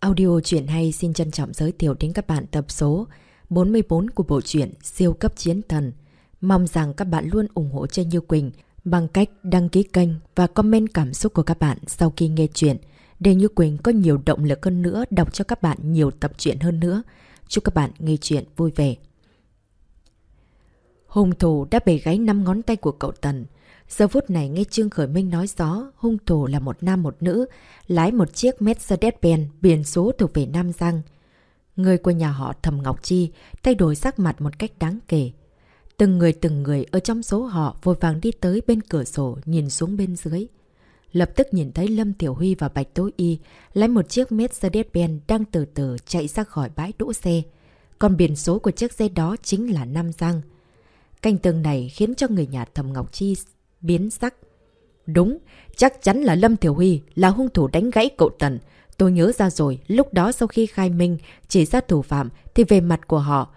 Audio truyện hay xin trân trọng giới thiệu đến các bạn tập số 44 của bộ truyện Siêu cấp chiến thần. Mong rằng các bạn luôn ủng hộ cho Như Quỳnh bằng cách đăng ký kênh và comment cảm xúc của các bạn sau khi nghe truyện. để Như Quỳnh có nhiều động lực hơn nữa đọc cho các bạn nhiều tập truyện hơn nữa. Chúc các bạn nghe truyện vui vẻ. Hùng thủ đã bẻ gáy 5 ngón tay của cậu Tần. Giờ phút này nghe Trương Khởi Minh nói rõ hung thủ là một nam một nữ, lái một chiếc Mercedes-Benz biển số thuộc về Nam Giang. Người của nhà họ Thầm Ngọc Chi thay đổi sắc mặt một cách đáng kể. Từng người từng người ở trong số họ vội vàng đi tới bên cửa sổ nhìn xuống bên dưới. Lập tức nhìn thấy Lâm Tiểu Huy và Bạch Tố Y lái một chiếc Mercedes-Benz đang từ từ chạy ra khỏi bãi đỗ xe. Còn biển số của chiếc xe đó chính là Nam Giang. Canh tường này khiến cho người nhà Thầm Ngọc Chi biến sắc. Đúng, chắc chắn là Lâm Thiểu Huy là hung thủ đánh gãy cậu Tần. Tôi nhớ ra rồi, lúc đó sau khi khai minh chỉ ra thủ phạm thì về mặt của họ,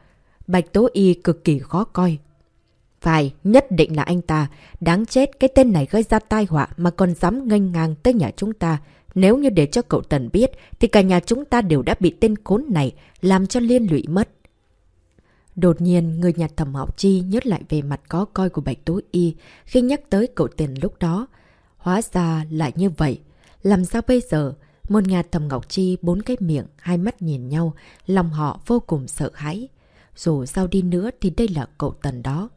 Bạch Tố Y cực kỳ khó coi. Phải, nhất định là anh ta. Đáng chết, cái tên này gây ra tai họa mà còn dám nghênh ngang tới nhà chúng ta. Nếu như để cho cậu Tần biết, thì cả nhà chúng ta đều đã bị tên khốn này làm cho liên lụy mất. Đột nhiên, người nhà thẩm học chi nhớ lại về mặt có coi của Bạch Tố Y khi nhắc tới cậu tiền lúc đó. Hóa ra lại như vậy. Làm sao bây giờ? Một nhà thầm Ngọc Chi bốn cái miệng, hai mắt nhìn nhau, lòng họ vô cùng sợ hãi. Dù sao đi nữa thì đây là cậu tần đó.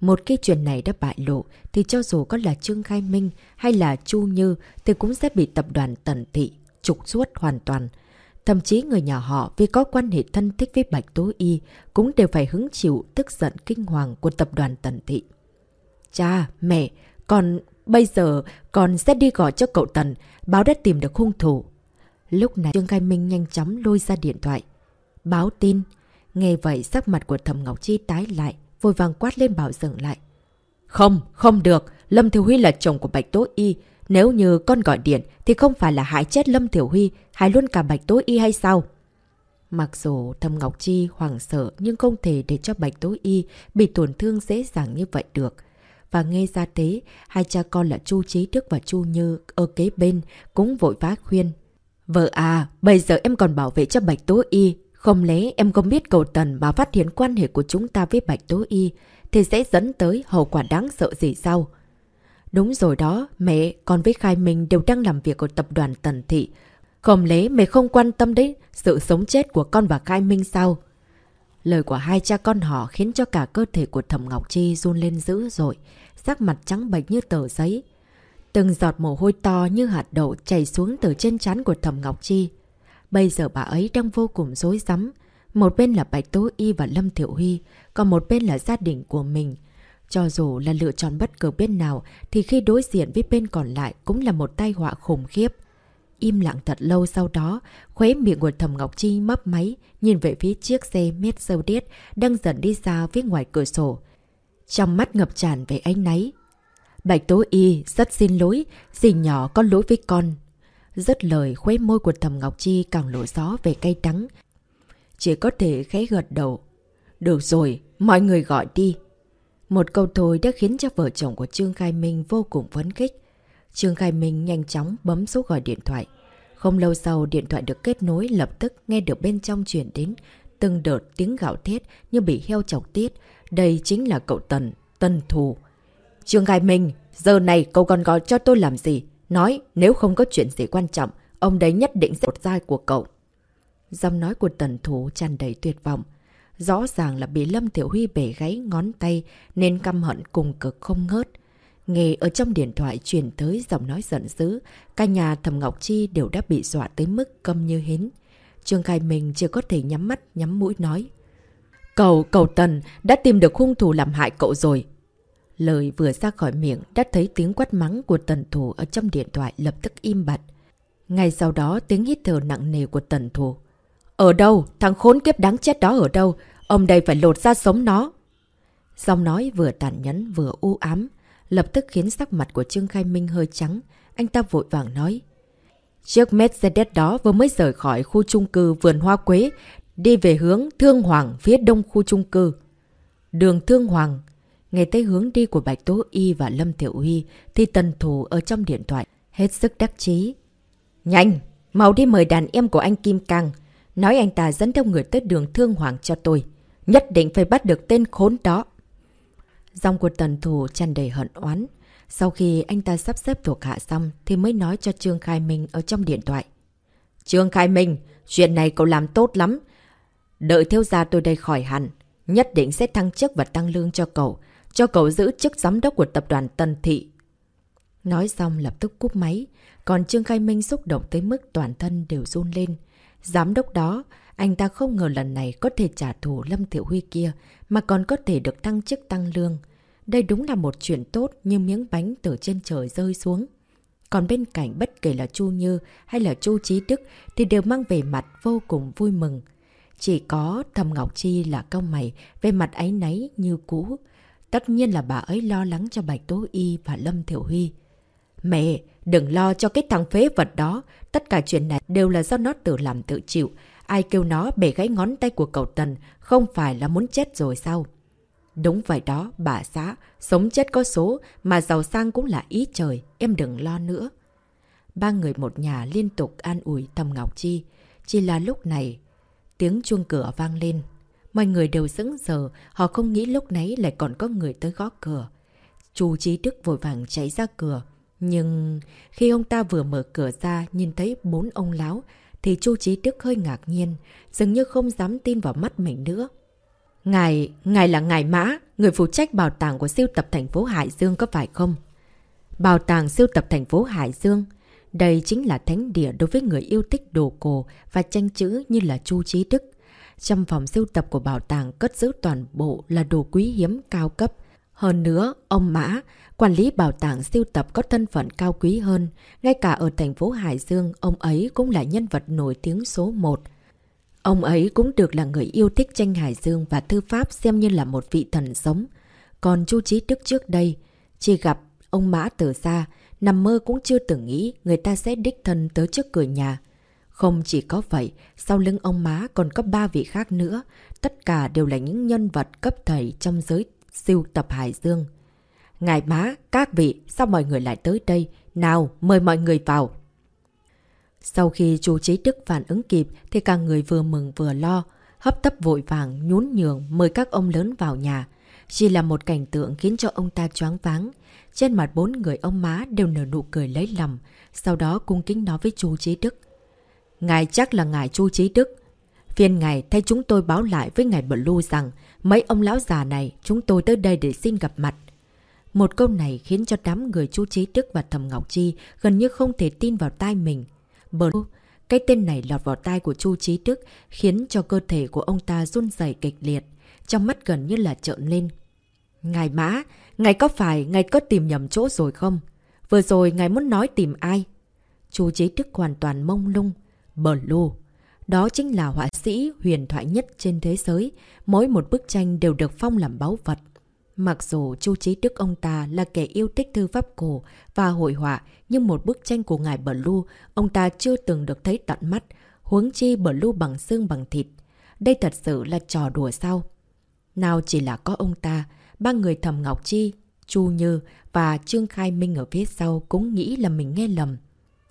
Một cái chuyện này đã bại lộ thì cho dù có là Trương Khai Minh hay là Chu Như thì cũng sẽ bị tập đoàn tần thị trục xuất hoàn toàn. Thậm chí người nhà họ vì có quan hệ thân thích với Bạch Tố Y cũng đều phải hứng chịu tức giận kinh hoàng của tập đoàn Tần Thị. Cha, mẹ, còn bây giờ con sẽ đi gọi cho cậu Tần, báo đã tìm được hung thủ. Lúc này Trương Khai Minh nhanh chóng lôi ra điện thoại. Báo tin. Nghe vậy sắc mặt của Thẩm Ngọc Chi tái lại, vội vàng quát lên bảo dừng lại. Không, không được. Lâm thiếu Huy là chồng của Bạch Tố Y. Nếu như con gọi điện thì không phải là hại chết Lâm Thiểu Huy, hại luôn cả Bạch Tố Y hay sao? Mặc dù Thâm Ngọc Chi hoảng sợ nhưng không thể để cho Bạch Tố Y bị tổn thương dễ dàng như vậy được. Và nghe ra thế, hai cha con là Chu Trí Đức và Chu Như ở kế bên cũng vội vã khuyên. Vợ à, bây giờ em còn bảo vệ cho Bạch Tố Y. Không lẽ em không biết cầu tần mà phát hiện quan hệ của chúng ta với Bạch Tố Y thì sẽ dẫn tới hậu quả đáng sợ gì sao? Đúng rồi đó, mẹ, con với Khai Minh đều đang làm việc ở tập đoàn Tần Thị. Không lẽ mẹ không quan tâm đến sự sống chết của con và Khai Minh sao? Lời của hai cha con họ khiến cho cả cơ thể của Thẩm Ngọc Chi run lên dữ rồi, sắc mặt trắng bệch như tờ giấy. Từng giọt mồ hôi to như hạt đậu chảy xuống từ trên trán của Thẩm Ngọc Chi. Bây giờ bà ấy đang vô cùng rối rắm. Một bên là Bạch Tố Y và Lâm Thiệu Huy, còn một bên là gia đình của mình. Cho dù là lựa chọn bất cứ bên nào thì khi đối diện với bên còn lại cũng là một tai họa khủng khiếp. Im lặng thật lâu sau đó, khuế miệng của Thầm Ngọc Chi mấp máy, nhìn về phía chiếc xe mét sâu điết đang dần đi ra phía ngoài cửa sổ. Trong mắt ngập tràn về ánh náy. Bạch Tố Y rất xin lỗi, dì nhỏ có lỗi với con. Rất lời khuế môi của Thầm Ngọc Chi càng lộ gió về cay đắng. Chỉ có thể khẽ gật đầu. Được rồi, mọi người gọi đi. Một câu thôi đã khiến cho vợ chồng của Trương Khai Minh vô cùng phấn khích. Trương Khai Minh nhanh chóng bấm số gọi điện thoại. Không lâu sau điện thoại được kết nối lập tức nghe được bên trong chuyển đến từng đợt tiếng gạo thiết như bị heo chọc tiết. Đây chính là cậu Tần, Tân Thù. Trương Khai Minh, giờ này cậu còn gọi cho tôi làm gì? Nói nếu không có chuyện gì quan trọng, ông đấy nhất định sẽ đột dai của cậu. giọng nói của Tần Thù tràn đầy tuyệt vọng. Rõ ràng là bị Lâm Tiểu Huy bể gáy ngón tay nên căm hận cùng cực không ngớt. Nghe ở trong điện thoại truyền tới giọng nói giận dữ, cả nhà Thầm Ngọc Chi đều đã bị dọa tới mức câm như hến. Trương Khai Minh chưa có thể nhắm mắt, nhắm mũi nói. Cậu, cậu Tần, đã tìm được hung thủ làm hại cậu rồi. Lời vừa ra khỏi miệng đã thấy tiếng quát mắng của Tần Thủ ở trong điện thoại lập tức im bặt. Ngay sau đó tiếng hít thở nặng nề của Tần Thủ. Ở đâu? Thằng khốn kiếp đáng chết đó ở đâu? Ông đây phải lột ra sống nó. Giọng nói vừa tàn nhẫn vừa u ám, lập tức khiến sắc mặt của Trương Khai Minh hơi trắng. Anh ta vội vàng nói. Chiếc Mercedes đó vừa mới rời khỏi khu chung cư vườn hoa quế, đi về hướng Thương Hoàng phía đông khu chung cư. Đường Thương Hoàng. Nghe tới hướng đi của Bạch Tố Y và Lâm Tiểu Huy thì tần thủ ở trong điện thoại hết sức đắc chí. Nhanh! Mau đi mời đàn em của anh Kim Cang. Nói anh ta dẫn theo người tới đường thương hoàng cho tôi. Nhất định phải bắt được tên khốn đó. Dòng của tần thủ tràn đầy hận oán. Sau khi anh ta sắp xếp thuộc hạ xong thì mới nói cho Trương Khai Minh ở trong điện thoại. Trương Khai Minh, chuyện này cậu làm tốt lắm. Đợi thiếu gia tôi đây khỏi hẳn. Nhất định sẽ thăng chức và tăng lương cho cậu. Cho cậu giữ chức giám đốc của tập đoàn Tân Thị. Nói xong lập tức cúp máy. Còn Trương Khai Minh xúc động tới mức toàn thân đều run lên. Giám đốc đó, anh ta không ngờ lần này có thể trả thù Lâm Thiệu Huy kia, mà còn có thể được tăng chức tăng lương. Đây đúng là một chuyện tốt như miếng bánh từ trên trời rơi xuống. Còn bên cạnh bất kể là Chu Như hay là Chu Trí Đức thì đều mang về mặt vô cùng vui mừng. Chỉ có Thầm Ngọc Chi là câu mày về mặt ấy nấy như cũ. Tất nhiên là bà ấy lo lắng cho Bạch Tố Y và Lâm Thiểu Huy. Mẹ, đừng lo cho cái thằng phế vật đó. Tất cả chuyện này đều là do nó tự làm tự chịu. Ai kêu nó bể gãy ngón tay của cậu Tần không phải là muốn chết rồi sao? Đúng vậy đó, bà xã. Sống chết có số, mà giàu sang cũng là ý trời. Em đừng lo nữa. Ba người một nhà liên tục an ủi Thầm Ngọc Chi. Chỉ là lúc này, tiếng chuông cửa vang lên. Mọi người đều sững giờ họ không nghĩ lúc nấy lại còn có người tới gõ cửa. chú Chí Đức vội vàng chạy ra cửa. Nhưng khi ông ta vừa mở cửa ra nhìn thấy bốn ông láo, thì Chu Chí Đức hơi ngạc nhiên, dường như không dám tin vào mắt mình nữa. Ngài, ngài là Ngài Mã, người phụ trách bảo tàng của siêu tập thành phố Hải Dương có phải không? Bảo tàng siêu tập thành phố Hải Dương. Đây chính là thánh địa đối với người yêu thích đồ cổ và tranh chữ như là Chu Chí Đức. Trong phòng siêu tập của bảo tàng cất giữ toàn bộ là đồ quý hiếm cao cấp. Hơn nữa, ông Mã, quản lý bảo tàng siêu tập có thân phận cao quý hơn. Ngay cả ở thành phố Hải Dương, ông ấy cũng là nhân vật nổi tiếng số 1. Ông ấy cũng được là người yêu thích tranh Hải Dương và thư pháp xem như là một vị thần sống. Còn Chu Trí Đức trước đây, chỉ gặp ông Mã từ xa, nằm mơ cũng chưa từng nghĩ người ta sẽ đích thân tới trước cửa nhà. Không chỉ có vậy, sau lưng ông mã còn có ba vị khác nữa, tất cả đều là những nhân vật cấp thầy trong giới siêu tập Hải Dương. Ngài Má, các vị, sao mọi người lại tới đây? Nào, mời mọi người vào. Sau khi chú Trí Đức phản ứng kịp thì cả người vừa mừng vừa lo, hấp tấp vội vàng nhún nhường mời các ông lớn vào nhà. Chỉ là một cảnh tượng khiến cho ông ta choáng váng. Trên mặt bốn người ông má đều nở nụ cười lấy lòng, sau đó cung kính nói với chú Trí Đức. Ngài chắc là ngài chú Trí Đức. Phiên ngài thay chúng tôi báo lại với ngài Blue rằng mấy ông lão già này chúng tôi tới đây để xin gặp mặt. Một câu này khiến cho đám người chú Trí Đức và Thầm Ngọc Chi gần như không thể tin vào tai mình. Blue, cái tên này lọt vào tai của Chu Trí Đức khiến cho cơ thể của ông ta run rẩy kịch liệt, trong mắt gần như là trợn lên. Ngài Mã, ngài có phải ngài có tìm nhầm chỗ rồi không? Vừa rồi ngài muốn nói tìm ai? Chu Trí Đức hoàn toàn mông lung. Blue. Đó chính là họa sĩ huyền thoại nhất trên thế giới. Mỗi một bức tranh đều được phong làm báu vật. Mặc dù Chu Trí Đức ông ta là kẻ yêu thích thư pháp cổ và hội họa, nhưng một bức tranh của ngài Blue ông ta chưa từng được thấy tận mắt, huống chi Blue bằng xương bằng thịt. Đây thật sự là trò đùa sao? Nào chỉ là có ông ta, ba người thầm Ngọc Chi, Chu Như và Trương Khai Minh ở phía sau cũng nghĩ là mình nghe lầm.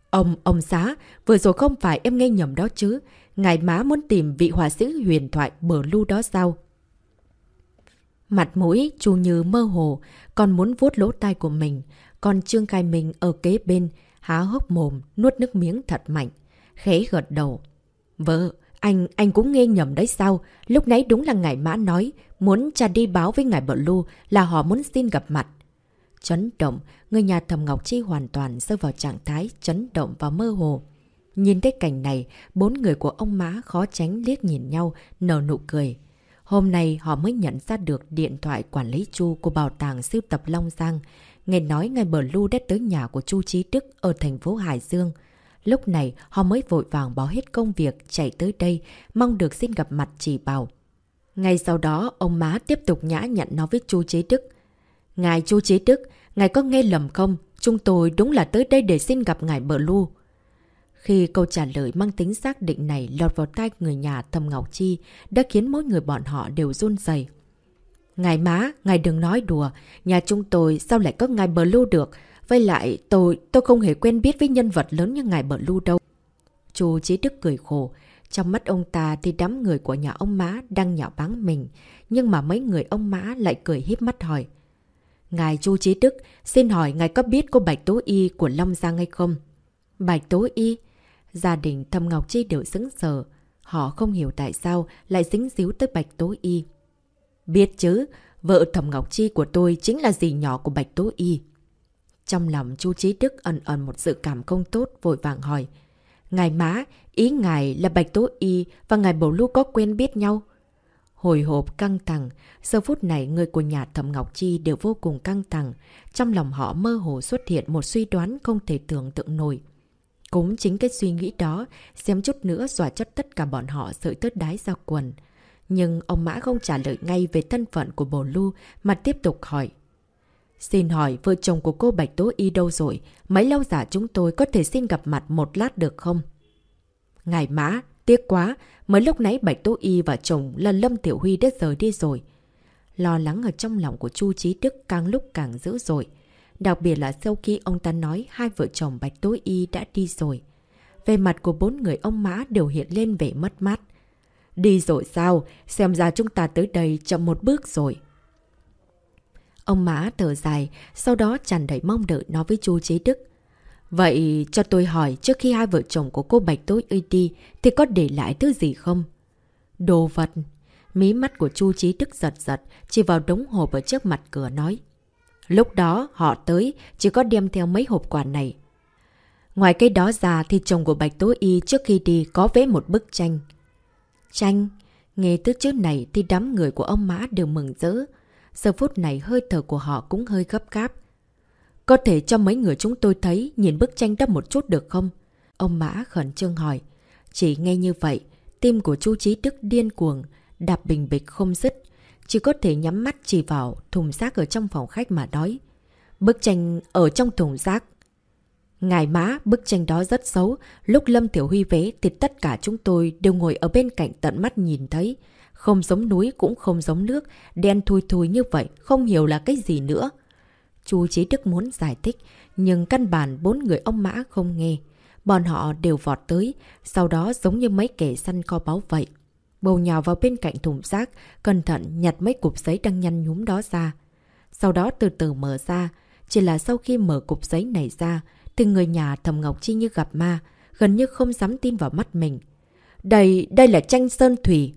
Ông, ông xá, vừa rồi không phải em nghe nhầm đó chứ. Ngài má muốn tìm vị họa sĩ huyền thoại bờ lưu đó sao? Mặt mũi, chu như mơ hồ, còn muốn vuốt lỗ tai của mình. Còn Trương Khai Minh ở kế bên, há hốc mồm, nuốt nước miếng thật mạnh. Khẽ gật đầu. Vợ, anh, anh cũng nghe nhầm đấy sao? Lúc nãy đúng là ngài mã nói, muốn cha đi báo với ngài bờ lưu là họ muốn xin gặp mặt. Chấn động, người nhà thầm Ngọc Chi hoàn toàn rơi vào trạng thái chấn động và mơ hồ. Nhìn thấy cảnh này, bốn người của ông má khó tránh liếc nhìn nhau, nở nụ cười. Hôm nay họ mới nhận ra được điện thoại quản lý Chu của bảo tàng siêu tập Long Giang. Nghe nói ngài bờ lưu đã tới nhà của Chu Trí Đức ở thành phố Hải Dương. Lúc này họ mới vội vàng bỏ hết công việc chạy tới đây, mong được xin gặp mặt chỉ bảo. Ngay sau đó, ông má tiếp tục nhã nhận nói với Chu Trí Đức. Ngài Chu Trí Đức, ngài có nghe lầm không? Chúng tôi đúng là tới đây để xin gặp ngài bờ lưu. Khi câu trả lời mang tính xác định này lọt vào tai người nhà Thầm Ngọc Chi đã khiến mỗi người bọn họ đều run dày. Ngài má, ngài đừng nói đùa, nhà chúng tôi sao lại có ngài bờ lưu được? Với lại, tôi tôi không hề quen biết với nhân vật lớn như ngài bờ lưu đâu. Chu Chí Đức cười khổ. Trong mắt ông ta thì đám người của nhà ông má đang nhạo báng mình. Nhưng mà mấy người ông má lại cười híp mắt hỏi. Ngài Chu Chí Đức, xin hỏi ngài có biết cô Bạch Tố Y của Long Giang hay không? Bạch Tố Y? Gia đình Thâm Ngọc Chi đều sững sờ. Họ không hiểu tại sao lại dính díu tới Bạch Tố Y. Biết chứ, vợ Thẩm Ngọc Chi của tôi chính là dì nhỏ của Bạch Tố Y. Trong lòng Chu trí Đức ẩn ẩn một sự cảm không tốt vội vàng hỏi. Ngài má, ý ngài là Bạch Tố Y và ngài Bầu Lưu có quen biết nhau? Hồi hộp căng thẳng, giờ phút này người của nhà Thẩm Ngọc Chi đều vô cùng căng thẳng. Trong lòng họ mơ hồ xuất hiện một suy đoán không thể tưởng tượng nổi. Cũng chính cái suy nghĩ đó, xem chút nữa dọa chất tất cả bọn họ sợi tớt đái ra quần. Nhưng ông Mã không trả lời ngay về thân phận của bồ lưu mà tiếp tục hỏi. Xin hỏi vợ chồng của cô Bạch Tố Y đâu rồi? Mấy lâu giả chúng tôi có thể xin gặp mặt một lát được không? Ngài Mã, tiếc quá, mới lúc nãy Bạch Tố Y và chồng là Lâm Tiểu Huy đã rời đi rồi. Lo lắng ở trong lòng của Chu Trí Đức càng lúc càng dữ dội. Đặc biệt là sau khi ông ta nói hai vợ chồng Bạch tối Y đã đi rồi. Về mặt của bốn người ông Mã đều hiện lên vẻ mất mát. Đi rồi sao? Xem ra chúng ta tới đây chậm một bước rồi. Ông Mã thở dài, sau đó tràn đầy mong đợi nói với chú Chế Đức. Vậy cho tôi hỏi trước khi hai vợ chồng của cô Bạch Tối y đi thì có để lại thứ gì không? Đồ vật. Mí mắt của Chu Chí Đức giật giật, chỉ vào đống hộp ở trước mặt cửa nói. Lúc đó họ tới, chỉ có đem theo mấy hộp quà này. Ngoài cái đó ra thì chồng của Bạch Tố Y trước khi đi có vẽ một bức tranh. Tranh? Nghe từ chữ này thì đám người của ông Mã đều mừng rỡ. Giờ phút này hơi thở của họ cũng hơi gấp gáp. Có thể cho mấy người chúng tôi thấy nhìn bức tranh đó một chút được không? Ông Mã khẩn trương hỏi. Chỉ nghe như vậy, tim của chu Chí Đức điên cuồng, đạp bình bịch không dứt. Chỉ có thể nhắm mắt chỉ vào thùng rác ở trong phòng khách mà đói. Bức tranh ở trong thùng rác. Ngài má, bức tranh đó rất xấu. Lúc Lâm Tiểu Huy vế thì tất cả chúng tôi đều ngồi ở bên cạnh tận mắt nhìn thấy. Không giống núi cũng không giống nước, đen thui thui như vậy, không hiểu là cái gì nữa. Chú Chí Đức muốn giải thích, nhưng căn bản bốn người ông Mã không nghe. Bọn họ đều vọt tới, sau đó giống như mấy kẻ săn kho báu vậy. Bầu nhào vào bên cạnh thùng rác, cẩn thận nhặt mấy cục giấy đang nhăn nhúm đó ra. Sau đó từ từ mở ra, chỉ là sau khi mở cục giấy này ra, thì người nhà Thầm Ngọc Chi như gặp ma, gần như không dám tin vào mắt mình. Đây, đây là tranh sơn thủy.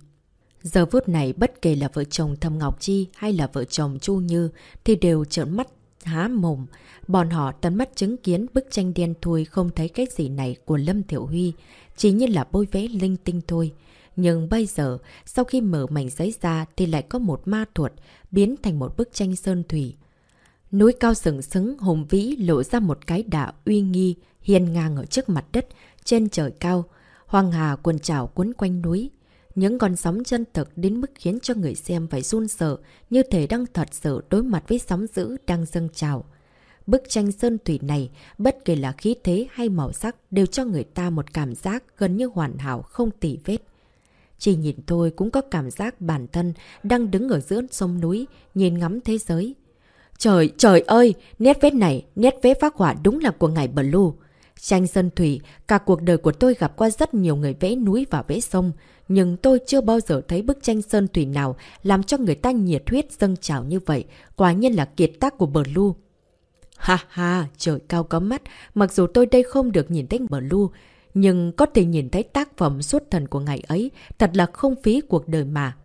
Giờ phút này bất kể là vợ chồng Thầm Ngọc Chi hay là vợ chồng Chu Như thì đều trợn mắt há mồm. Bọn họ tận mắt chứng kiến bức tranh đen thui không thấy cái gì này của Lâm Thiểu Huy, chỉ như là bôi vẽ linh tinh thôi. Nhưng bây giờ, sau khi mở mảnh giấy ra thì lại có một ma thuật biến thành một bức tranh sơn thủy. Núi cao sừng sững hùng vĩ lộ ra một cái đảo uy nghi, hiên ngang ở trước mặt đất, trên trời cao. Hoàng hà cuồn trào cuốn quanh núi. Những con sóng chân thực đến mức khiến cho người xem phải run sợ, như thể đang thật sự đối mặt với sóng dữ đang dâng trào. Bức tranh sơn thủy này, bất kể là khí thế hay màu sắc, đều cho người ta một cảm giác gần như hoàn hảo không tỉ vết. Chỉ nhìn thôi cũng có cảm giác bản thân đang đứng ở giữa sông núi, nhìn ngắm thế giới. Trời, trời ơi! Nét vết này, nét vết phác họa đúng là của ngài Blue. Tranh sơn thủy, cả cuộc đời của tôi gặp qua rất nhiều người vẽ núi và vẽ sông, nhưng tôi chưa bao giờ thấy bức tranh sơn thủy nào làm cho người ta nhiệt huyết dâng trào như vậy, quả nhiên là kiệt tác của Blue. Ha ha, trời cao có mắt, mặc dù tôi đây không được nhìn thấy Blue, nhưng có thể nhìn thấy tác phẩm suốt thần của ngày ấy, thật là không phí cuộc đời mà.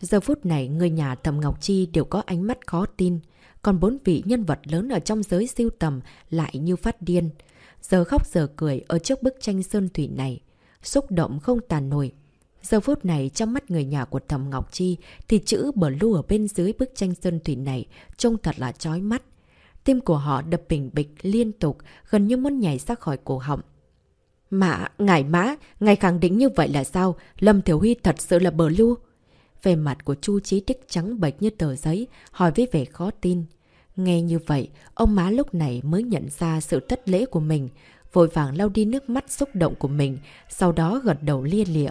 Giờ phút này, người nhà Thẩm Ngọc Chi đều có ánh mắt khó tin, còn bốn vị nhân vật lớn ở trong giới siêu tầm lại như phát điên. Giờ khóc giờ cười ở trước bức tranh sơn thủy này, xúc động không tàn nổi. Giờ phút này trong mắt người nhà của Thẩm Ngọc Chi thì chữ blue ở bên dưới bức tranh sơn thủy này trông thật là chói mắt. Tim của họ đập bình bịch liên tục, gần như muốn nhảy ra khỏi cổ họng. Mà, ngài mã ngài khẳng định như vậy là sao? Lâm Thiểu Huy thật sự là bờ lưu. Về mặt của Chu Chí Tích trắng bệch như tờ giấy, hỏi với vẻ khó tin. Nghe như vậy, ông má lúc này mới nhận ra sự thất lễ của mình, vội vàng lau đi nước mắt xúc động của mình, sau đó gật đầu lia lịa.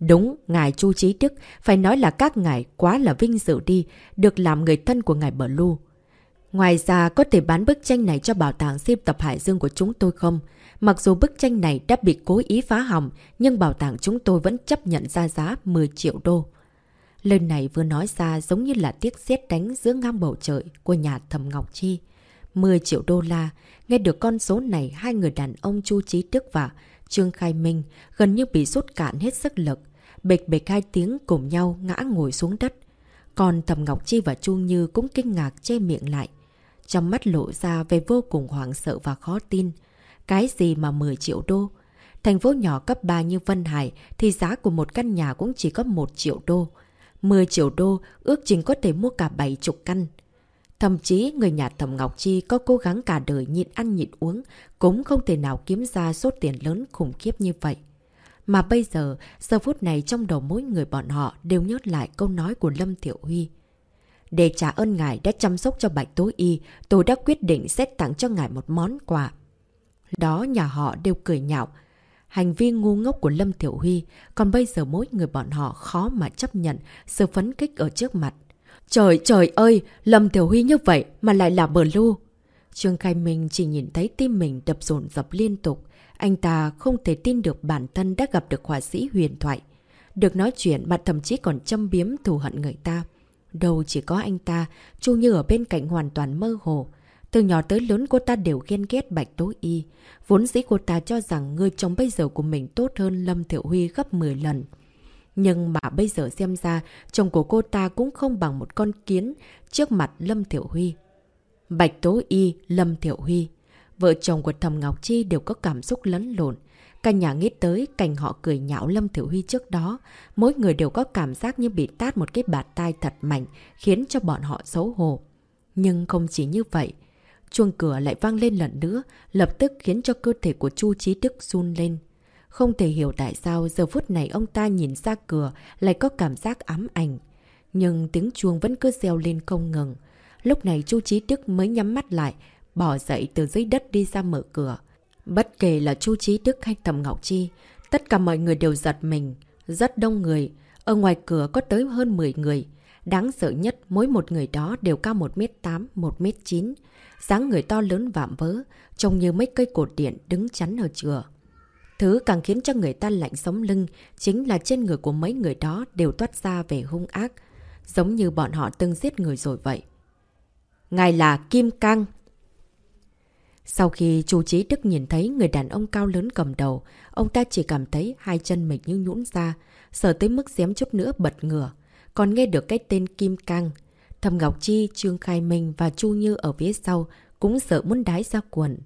Đúng, ngài Chu Chí Đức, phải nói là các ngài quá là vinh dự đi, được làm người thân của ngài Bờ Lu. Ngoài ra có thể bán bức tranh này cho bảo tàng siêu tập Hải Dương của chúng tôi không? Mặc dù bức tranh này đã bị cố ý phá hỏng, nhưng bảo tàng chúng tôi vẫn chấp nhận ra giá 10 triệu đô. Lời này vừa nói ra giống như là tiếc xét đánh giữa ngang bầu trời của nhà thầm Ngọc Chi. 10 triệu đô la, nghe được con số này hai người đàn ông Chu Trí Đức và Trương Khai Minh gần như bị rút cạn hết sức lực. Bịch bịch hai tiếng cùng nhau ngã ngồi xuống đất. Còn Thầm Ngọc Chi và Chu Như cũng kinh ngạc che miệng lại. Trong mắt lộ ra về vô cùng hoảng sợ và khó tin. Cái gì mà 10 triệu đô? Thành phố nhỏ cấp 3 như Vân Hải thì giá của một căn nhà cũng chỉ có 1 triệu đô. 10 triệu đô ước chừng có thể mua cả 70 căn. Thậm chí người nhà Thẩm Ngọc Chi có cố gắng cả đời nhịn ăn nhịn uống cũng không thể nào kiếm ra số tiền lớn khủng khiếp như vậy. Mà bây giờ, giờ phút này trong đầu mỗi người bọn họ đều nhớ lại câu nói của Lâm Thiểu Huy. Để trả ơn ngài đã chăm sóc cho Bạch tối Y, tôi đã quyết định sẽ tặng cho ngài một món quà. Đó nhà họ đều cười nhạo. Hành vi ngu ngốc của Lâm Thiểu Huy, còn bây giờ mỗi người bọn họ khó mà chấp nhận sự phấn kích ở trước mặt. Trời trời ơi, Lâm Thiểu Huy như vậy mà lại là bờ lưu. Trương Khai Minh chỉ nhìn thấy tim mình đập rộn dập liên tục. Anh ta không thể tin được bản thân đã gặp được họa sĩ huyền thoại. Được nói chuyện mà thậm chí còn châm biếm thù hận người ta. Đâu chỉ có anh ta, Chu Như ở bên cạnh hoàn toàn mơ hồ. Từ nhỏ tới lớn cô ta đều ghen ghét Bạch Tố Y. Vốn dĩ cô ta cho rằng người chồng bây giờ của mình tốt hơn Lâm Thiệu Huy gấp 10 lần. Nhưng mà bây giờ xem ra, chồng của cô ta cũng không bằng một con kiến trước mặt Lâm Thiệu Huy. Bạch Tố Y, Lâm Thiệu Huy. Vợ chồng của Thầm Ngọc Chi đều có cảm xúc lẫn lộn. Cả nhà nghĩ tới cảnh họ cười nhạo Lâm Thiểu Huy trước đó. Mỗi người đều có cảm giác như bị tát một cái bạt tai thật mạnh, khiến cho bọn họ xấu hổ. Nhưng không chỉ như vậy. Chuông cửa lại vang lên lần nữa, lập tức khiến cho cơ thể của Chu chí Đức run lên. Không thể hiểu tại sao giờ phút này ông ta nhìn ra cửa lại có cảm giác ám ảnh. Nhưng tiếng chuông vẫn cứ reo lên không ngừng. Lúc này Chu chí Đức mới nhắm mắt lại, bỏ dậy từ dưới đất đi ra mở cửa. Bất kể là Chu chí Đức hay Thẩm Ngọc Chi, tất cả mọi người đều giật mình. Rất đông người, ở ngoài cửa có tới hơn 10 người. Đáng sợ nhất, mỗi một người đó đều cao 1m8, 1m9 dáng người to lớn vạm vỡ, trông như mấy cây cột điện đứng chắn ở chùa. Thứ càng khiến cho người ta lạnh sống lưng chính là trên người của mấy người đó đều toát ra về hung ác, giống như bọn họ từng giết người rồi vậy. Ngài là Kim Cang. Sau khi chú Trí Đức nhìn thấy người đàn ông cao lớn cầm đầu, ông ta chỉ cảm thấy hai chân mình như nhũn ra, sợ tới mức xém chút nữa bật ngửa. Còn nghe được cái tên Kim Cang, Thầm Ngọc Chi, Trương Khai Minh và Chu Như ở phía sau cũng sợ muốn đái ra quần.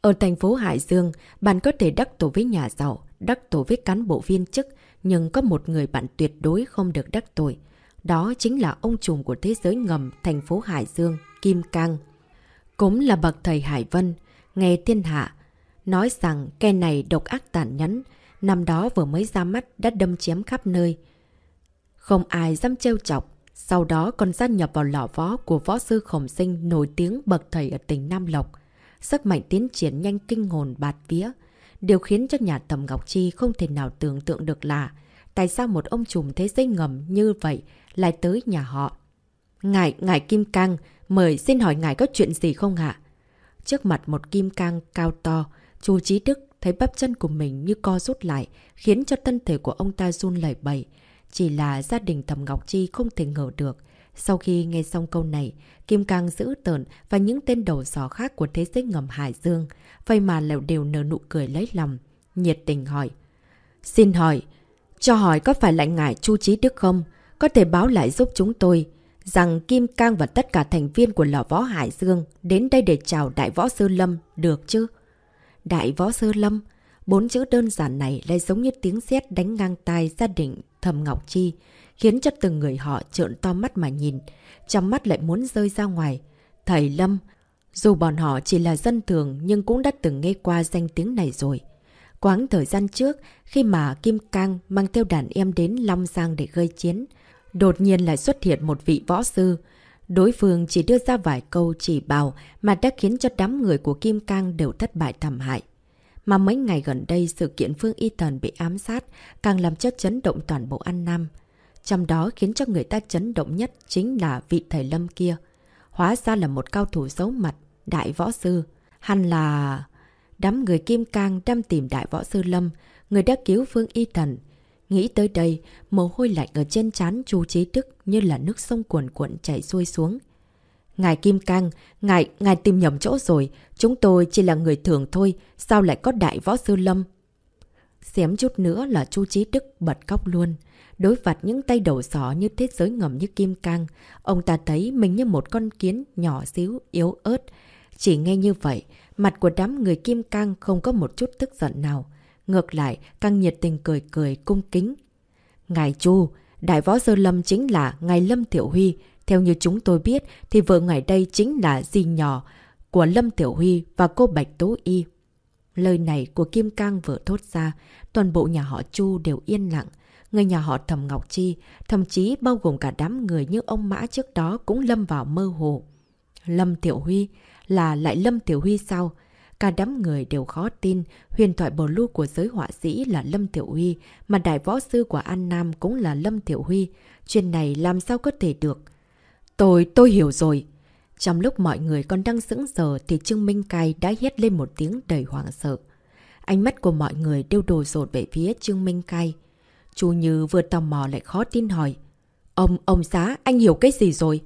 Ở thành phố Hải Dương, bạn có thể đắc tổ với nhà giàu, đắc tổ với cán bộ viên chức, nhưng có một người bạn tuyệt đối không được đắc tội. Đó chính là ông trùm của thế giới ngầm thành phố Hải Dương, Kim Cang. Cũng là bậc thầy Hải Vân, nghe thiên hạ. Nói rằng cây này độc ác tàn nhẫn, năm đó vừa mới ra mắt đã đâm chém khắp nơi. Không ai dám trêu chọc, sau đó còn gia nhập vào lò võ của võ sư khổng sinh nổi tiếng bậc thầy ở tỉnh Nam Lộc. Sức mạnh tiến triển nhanh kinh hồn bạt vía. Điều khiến cho nhà tầm Ngọc Chi không thể nào tưởng tượng được là tại sao một ông trùm thế giới ngầm như vậy lại tới nhà họ. Ngài, ngài Kim Cang, mời xin hỏi ngài có chuyện gì không ạ? Trước mặt một Kim Cang cao to, chú Trí Đức thấy bắp chân của mình như co rút lại, khiến cho thân thể của ông ta run lẩy bẩy. Chỉ là gia đình Thẩm Ngọc Chi không thể ngờ được. Sau khi nghe xong câu này, Kim Cang giữ tợn và những tên đầu sò khác của thế giới ngầm Hải Dương, vậy mà lèo đều nở nụ cười lấy lòng, nhiệt tình hỏi. Xin hỏi, cho hỏi có phải lại ngài Chu Trí Đức không? Có thể báo lại giúp chúng tôi rằng Kim Cang và tất cả thành viên của lò võ Hải Dương đến đây để chào Đại Võ Sư Lâm, được chứ? Đại Võ Sư Lâm, bốn chữ đơn giản này lại giống như tiếng sét đánh ngang tai gia đình Thầm Ngọc Chi, khiến cho từng người họ trợn to mắt mà nhìn, trong mắt lại muốn rơi ra ngoài. Thầy Lâm, dù bọn họ chỉ là dân thường nhưng cũng đã từng nghe qua danh tiếng này rồi. Quáng thời gian trước, khi mà Kim Cang mang theo đàn em đến Long Giang để gây chiến, đột nhiên lại xuất hiện một vị võ sư. Đối phương chỉ đưa ra vài câu chỉ bảo mà đã khiến cho đám người của Kim Cang đều thất bại thảm hại. Mà mấy ngày gần đây sự kiện Phương Y Tần bị ám sát càng làm cho chấn động toàn bộ An Nam. Trong đó khiến cho người ta chấn động nhất chính là vị thầy Lâm kia. Hóa ra là một cao thủ xấu mặt, đại võ sư. Hắn là... Đám người kim cang đang tìm đại võ sư Lâm, người đã cứu Phương Y Thần. Nghĩ tới đây, mồ hôi lạnh ở trên trán chu trí đức như là nước sông cuồn cuộn chảy xuôi xuống. Ngài Kim Cang, ngài, ngài tìm nhầm chỗ rồi, chúng tôi chỉ là người thường thôi, sao lại có đại võ sư Lâm? Xém chút nữa là chu chí đức bật khóc luôn. Đối vặt những tay đầu sỏ như thế giới ngầm như Kim Cang, ông ta thấy mình như một con kiến nhỏ xíu, yếu ớt. Chỉ nghe như vậy, mặt của đám người Kim Cang không có một chút tức giận nào. Ngược lại, căng nhiệt tình cười cười, cung kính. Ngài Chu, Đại Võ Sơ Lâm chính là Ngài Lâm Tiểu Huy. Theo như chúng tôi biết, thì vợ ngài đây chính là di nhỏ của Lâm Tiểu Huy và cô Bạch Tố Y. Lời này của Kim Cang vừa thốt ra, toàn bộ nhà họ Chu đều yên lặng. Người nhà họ Thầm Ngọc Chi, thậm chí bao gồm cả đám người như ông Mã trước đó cũng lâm vào mơ hồ. Lâm Tiểu Huy là lại Lâm Tiểu Huy sao? Cả đám người đều khó tin, huyền thoại bồ lưu của giới họa sĩ là Lâm Tiểu Huy, mà đại võ sư của An Nam cũng là Lâm Tiểu Huy. Chuyện này làm sao có thể được? Tôi, tôi hiểu rồi. Trong lúc mọi người còn đang sững sờ thì Trương Minh Cai đã hét lên một tiếng đầy hoảng sợ. Ánh mắt của mọi người đều đổ dột về phía Trương Minh Cai. Chú Như vừa tò mò lại khó tin hỏi. Ông, ông xá, anh hiểu cái gì rồi?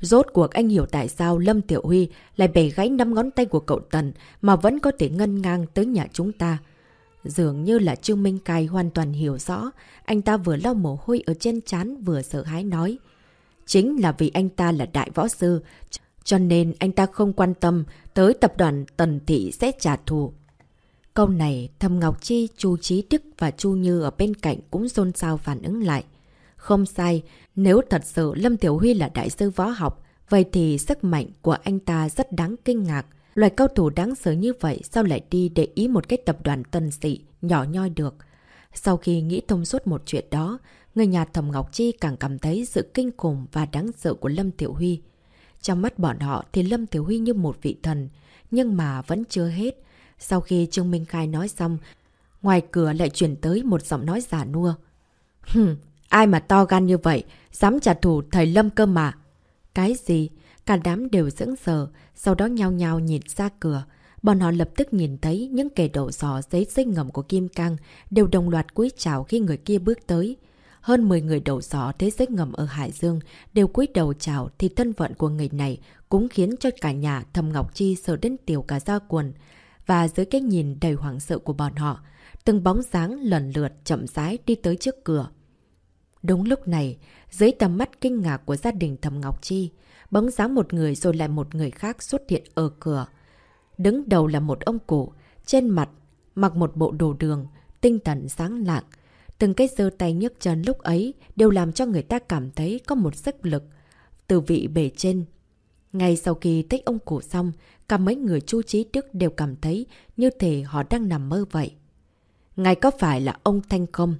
Rốt cuộc anh hiểu tại sao Lâm Tiểu Huy lại bẻ gãy năm ngón tay của cậu Tần mà vẫn có thể ngân ngang tới nhà chúng ta. Dường như là Trương Minh Cai hoàn toàn hiểu rõ, anh ta vừa lau mồ hôi ở trên chán vừa sợ hãi nói. Chính là vì anh ta là đại võ sư, cho nên anh ta không quan tâm tới tập đoàn Tần Thị sẽ trả thù. Câu này, Thầm Ngọc Chi, Chu Trí Đức và Chu Như ở bên cạnh cũng xôn xao phản ứng lại. Không sai, nếu thật sự Lâm Tiểu Huy là đại sư võ học, vậy thì sức mạnh của anh ta rất đáng kinh ngạc. loại cao thủ đáng sợ như vậy sao lại đi để ý một cái tập đoàn tân sĩ nhỏ nhoi được. Sau khi nghĩ thông suốt một chuyện đó, người nhà thẩm Ngọc Chi càng cảm thấy sự kinh khủng và đáng sợ của Lâm Tiểu Huy. Trong mắt bọn họ thì Lâm Tiểu Huy như một vị thần, nhưng mà vẫn chưa hết. Sau khi Trương Minh Khai nói xong, ngoài cửa lại chuyển tới một giọng nói giả nua. Hừm, ai mà to gan như vậy, dám trả thù thầy Lâm cơ mà. Cái gì? Cả đám đều dững sờ, sau đó nhau nhau nhìn ra cửa. Bọn họ lập tức nhìn thấy những kẻ đổ giò giấy dây ngầm của Kim Cang đều đồng loạt cúi chào khi người kia bước tới. Hơn 10 người đầu gió thế giới ngầm ở Hải Dương đều cúi đầu chào thì thân phận của người này cũng khiến cho cả nhà Thầm Ngọc Chi sợ đến tiểu cả da quần. Và dưới cái nhìn đầy hoảng sợ của bọn họ, từng bóng dáng lần lượt chậm rãi đi tới trước cửa. Đúng lúc này, dưới tầm mắt kinh ngạc của gia đình Thầm Ngọc Chi, bóng dáng một người rồi lại một người khác xuất hiện ở cửa. Đứng đầu là một ông cụ, trên mặt mặc một bộ đồ đường, tinh thần sáng lạng, Từng cái giơ tay nhấc chân lúc ấy đều làm cho người ta cảm thấy có một sức lực từ vị bề trên. Ngay sau khi thích ông cụ xong, cả mấy người chu trí đức đều cảm thấy như thể họ đang nằm mơ vậy. Ngài có phải là ông Thanh không?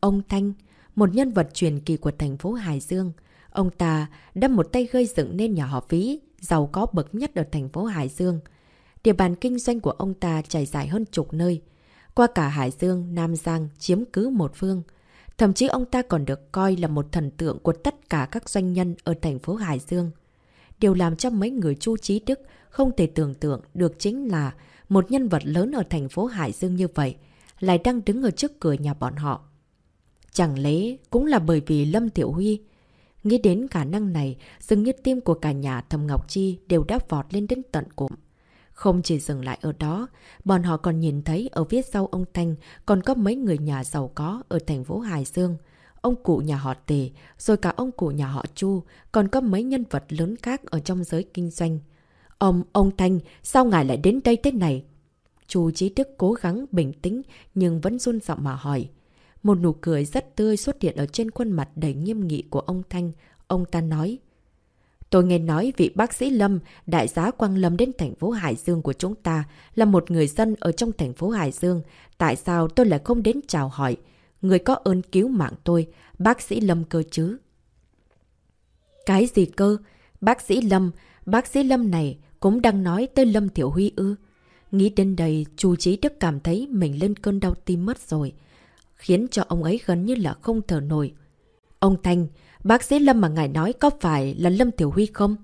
Ông Thanh, một nhân vật truyền kỳ của thành phố Hải Dương. Ông ta đã một tay gây dựng nên nhà họ phí, giàu có bậc nhất ở thành phố Hải Dương. Địa bàn kinh doanh của ông ta trải dài hơn chục nơi qua cả Hải Dương, Nam Giang chiếm cứ một phương. Thậm chí ông ta còn được coi là một thần tượng của tất cả các doanh nhân ở thành phố Hải Dương. Điều làm cho mấy người chu trí đức không thể tưởng tượng được chính là một nhân vật lớn ở thành phố Hải Dương như vậy lại đang đứng ở trước cửa nhà bọn họ. Chẳng lẽ cũng là bởi vì Lâm Tiểu Huy? Nghĩ đến khả năng này, dường như tim của cả nhà Thầm Ngọc Chi đều đã vọt lên đến tận cụm. Không chỉ dừng lại ở đó, bọn họ còn nhìn thấy ở phía sau ông Thanh còn có mấy người nhà giàu có ở thành phố Hải Dương. Ông cụ nhà họ Tề, rồi cả ông cụ nhà họ Chu, còn có mấy nhân vật lớn khác ở trong giới kinh doanh. Ông, ông Thanh, sao ngài lại đến đây thế này? Chu Chí Đức cố gắng bình tĩnh nhưng vẫn run giọng mà hỏi. Một nụ cười rất tươi xuất hiện ở trên khuôn mặt đầy nghiêm nghị của ông Thanh. Ông ta nói, Tôi nghe nói vị bác sĩ Lâm, đại giá Quang Lâm đến thành phố Hải Dương của chúng ta, là một người dân ở trong thành phố Hải Dương. Tại sao tôi lại không đến chào hỏi? Người có ơn cứu mạng tôi, bác sĩ Lâm cơ chứ? Cái gì cơ? Bác sĩ Lâm, bác sĩ Lâm này cũng đang nói tới Lâm Thiểu Huy ư. Nghĩ đến đây, chú Trí Đức cảm thấy mình lên cơn đau tim mất rồi, khiến cho ông ấy gần như là không thở nổi. Ông Thanh, Bác sĩ Lâm mà ngài nói có phải là Lâm Tiểu Huy không?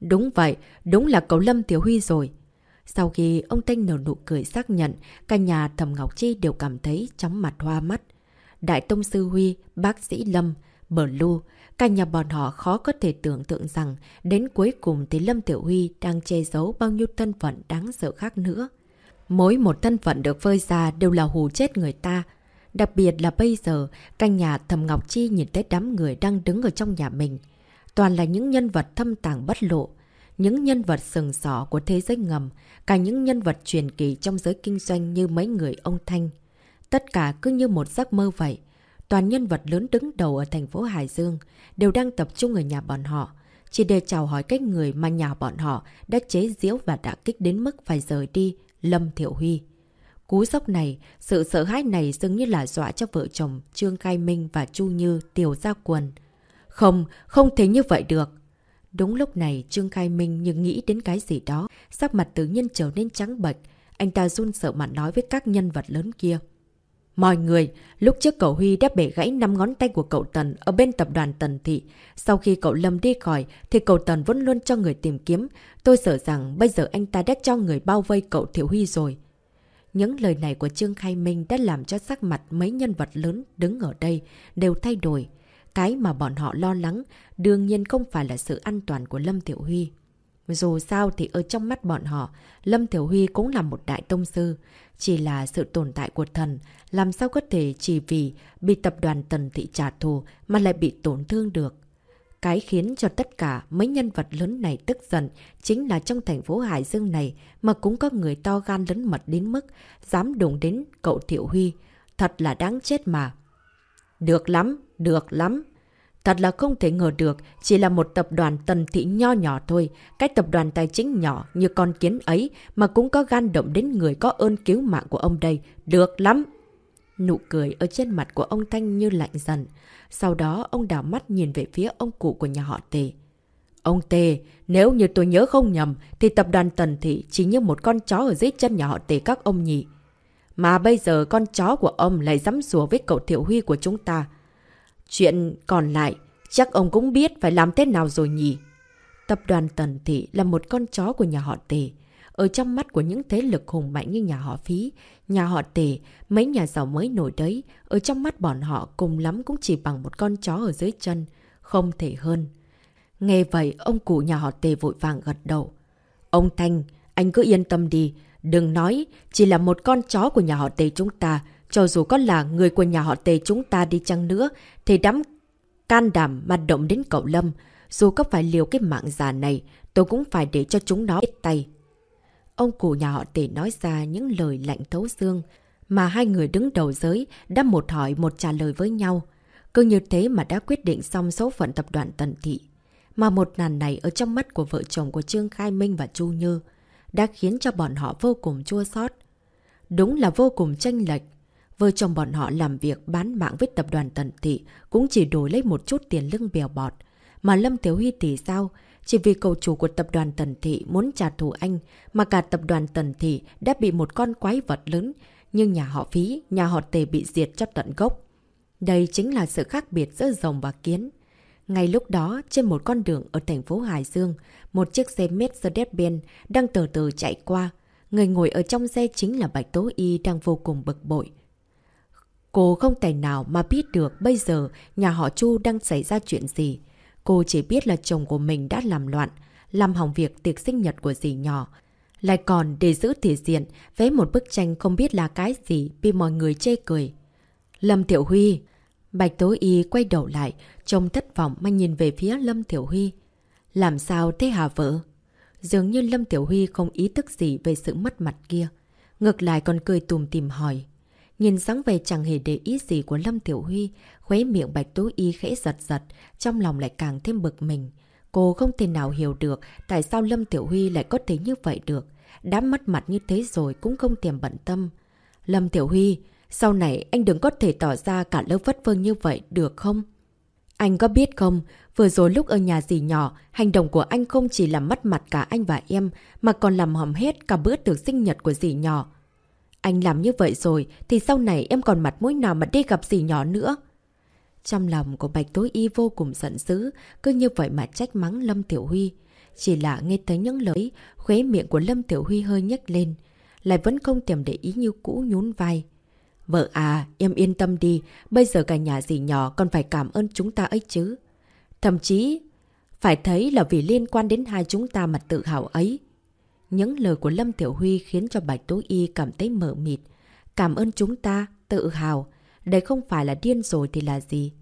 Đúng vậy, đúng là cậu Lâm Tiểu Huy rồi. Sau khi ông Thanh nở nụ cười xác nhận, cả nhà Thẩm Ngọc Chi đều cảm thấy chóng mặt hoa mắt. Đại Tông Sư Huy, bác sĩ Lâm, Bờ Lu, cả nhà bọn họ khó có thể tưởng tượng rằng đến cuối cùng thì Lâm Tiểu Huy đang che giấu bao nhiêu thân phận đáng sợ khác nữa. Mỗi một thân phận được phơi ra đều là hù chết người ta. Đặc biệt là bây giờ, căn nhà Thầm Ngọc Chi nhìn thấy đám người đang đứng ở trong nhà mình. Toàn là những nhân vật thâm tàng bất lộ, những nhân vật sừng sỏ của thế giới ngầm, cả những nhân vật truyền kỳ trong giới kinh doanh như mấy người ông Thanh. Tất cả cứ như một giấc mơ vậy. Toàn nhân vật lớn đứng đầu ở thành phố Hải Dương đều đang tập trung ở nhà bọn họ, chỉ để chào hỏi cách người mà nhà bọn họ đã chế giễu và đã kích đến mức phải rời đi, Lâm Thiệu Huy. Cú sốc này, sự sợ hãi này dường như là dọa cho vợ chồng Trương Khai Minh và Chu Như tiểu ra quần. Không, không thể như vậy được. Đúng lúc này, Trương Khai Minh như nghĩ đến cái gì đó, sắc mặt tự nhiên trở nên trắng bệch. Anh ta run sợ mặt nói với các nhân vật lớn kia. Mọi người, lúc trước cậu Huy đã bể gãy 5 ngón tay của cậu Tần ở bên tập đoàn Tần Thị. Sau khi cậu Lâm đi khỏi, thì cậu Tần vẫn luôn cho người tìm kiếm. Tôi sợ rằng bây giờ anh ta đã cho người bao vây cậu Thiệu Huy rồi. Những lời này của Trương Khai Minh đã làm cho sắc mặt mấy nhân vật lớn đứng ở đây đều thay đổi. Cái mà bọn họ lo lắng đương nhiên không phải là sự an toàn của Lâm Tiểu Huy. Dù sao thì ở trong mắt bọn họ, Lâm Tiểu Huy cũng là một đại tông sư. Chỉ là sự tồn tại của thần, làm sao có thể chỉ vì bị tập đoàn tần thị trả thù mà lại bị tổn thương được. Cái khiến cho tất cả mấy nhân vật lớn này tức giận chính là trong thành phố Hải Dương này mà cũng có người to gan lớn mật đến mức dám đụng đến cậu Thiệu Huy. Thật là đáng chết mà. Được lắm, được lắm. Thật là không thể ngờ được, chỉ là một tập đoàn tần thị nho nhỏ thôi. Cái tập đoàn tài chính nhỏ như con kiến ấy mà cũng có gan động đến người có ơn cứu mạng của ông đây. Được lắm! Nụ cười ở trên mặt của ông Thanh như lạnh dần. Sau đó ông đảo mắt nhìn về phía ông cụ của nhà họ Tề. Ông Tề, nếu như tôi nhớ không nhầm, thì tập đoàn Tần Thị chỉ như một con chó ở dưới chân nhà họ Tề các ông nhỉ. Mà bây giờ con chó của ông lại dám sủa với cậu Thiệu Huy của chúng ta. Chuyện còn lại, chắc ông cũng biết phải làm thế nào rồi nhỉ? Tập đoàn Tần Thị là một con chó của nhà họ Tề. Ở trong mắt của những thế lực hùng mạnh như nhà họ Phí, nhà họ Tề, mấy nhà giàu mới nổi đấy, ở trong mắt bọn họ cùng lắm cũng chỉ bằng một con chó ở dưới chân, không thể hơn. Nghe vậy, ông cụ nhà họ Tề vội vàng gật đầu. Ông Thanh, anh cứ yên tâm đi, đừng nói, chỉ là một con chó của nhà họ Tề chúng ta, cho dù có là người của nhà họ Tề chúng ta đi chăng nữa, thì đám can đảm mà động đến cậu Lâm. Dù có phải liều cái mạng già này, tôi cũng phải để cho chúng nó ít tay. Ông cụ nhà họ Tề nói ra những lời lạnh thấu xương, mà hai người đứng đầu giới đã một hỏi một trả lời với nhau. Cứ như thế mà đã quyết định xong số phận tập đoàn Tần Thị. Mà một nàn này ở trong mắt của vợ chồng của Trương Khai Minh và Chu Như đã khiến cho bọn họ vô cùng chua xót Đúng là vô cùng tranh lệch. Vợ chồng bọn họ làm việc bán mạng với tập đoàn Tần Thị cũng chỉ đổi lấy một chút tiền lưng bèo bọt. Mà Lâm Tiểu Huy thì sao? Chỉ vì cầu chủ của tập đoàn Tần Thị muốn trả thù anh mà cả tập đoàn Tần Thị đã bị một con quái vật lớn nhưng nhà họ phí, nhà họ tề bị diệt cho tận gốc. Đây chính là sự khác biệt giữa rồng và kiến. Ngay lúc đó, trên một con đường ở thành phố Hải Dương, một chiếc xe Mercedes-Benz đang từ từ chạy qua. Người ngồi ở trong xe chính là Bạch Tố Y đang vô cùng bực bội. Cô không thể nào mà biết được bây giờ nhà họ Chu đang xảy ra chuyện gì. Cô chỉ biết là chồng của mình đã làm loạn, làm hỏng việc tiệc sinh nhật của dì nhỏ. Lại còn để giữ thể diện, vẽ một bức tranh không biết là cái gì bị mọi người chê cười. Lâm Tiểu Huy Bạch Tố Y quay đầu lại, trông thất vọng mà nhìn về phía Lâm Tiểu Huy. Làm sao thế hả vợ? Dường như Lâm Tiểu Huy không ý thức gì về sự mất mặt kia. Ngược lại còn cười tùm tìm hỏi. Nhìn sáng về chẳng hề để ý gì của Lâm Tiểu Huy, khuế miệng Bạch Tú Y khẽ giật giật, trong lòng lại càng thêm bực mình. Cô không thể nào hiểu được tại sao Lâm Tiểu Huy lại có thể như vậy được. Đã mất mặt như thế rồi cũng không tiềm bận tâm. Lâm Tiểu Huy, sau này anh đừng có thể tỏ ra cả lớp vất vơ như vậy được không? Anh có biết không, vừa rồi lúc ở nhà dì nhỏ, hành động của anh không chỉ làm mất mặt cả anh và em, mà còn làm hỏng hết cả bữa tiệc sinh nhật của dì nhỏ. Anh làm như vậy rồi, thì sau này em còn mặt mũi nào mà đi gặp dì nhỏ nữa. Trong lòng của Bạch Tối Y vô cùng giận dữ, cứ như vậy mà trách mắng Lâm Tiểu Huy. Chỉ là nghe tới những lời khuế miệng của Lâm Tiểu Huy hơi nhếch lên. Lại vẫn không thèm để ý như cũ nhún vai. Vợ à, em yên tâm đi. Bây giờ cả nhà dì nhỏ còn phải cảm ơn chúng ta ấy chứ. Thậm chí, phải thấy là vì liên quan đến hai chúng ta mà tự hào ấy. Những lời của Lâm Tiểu Huy khiến cho Bạch Tố Y cảm thấy mở mịt. Cảm ơn chúng ta, tự hào. Đây không phải là điên rồi thì là gì.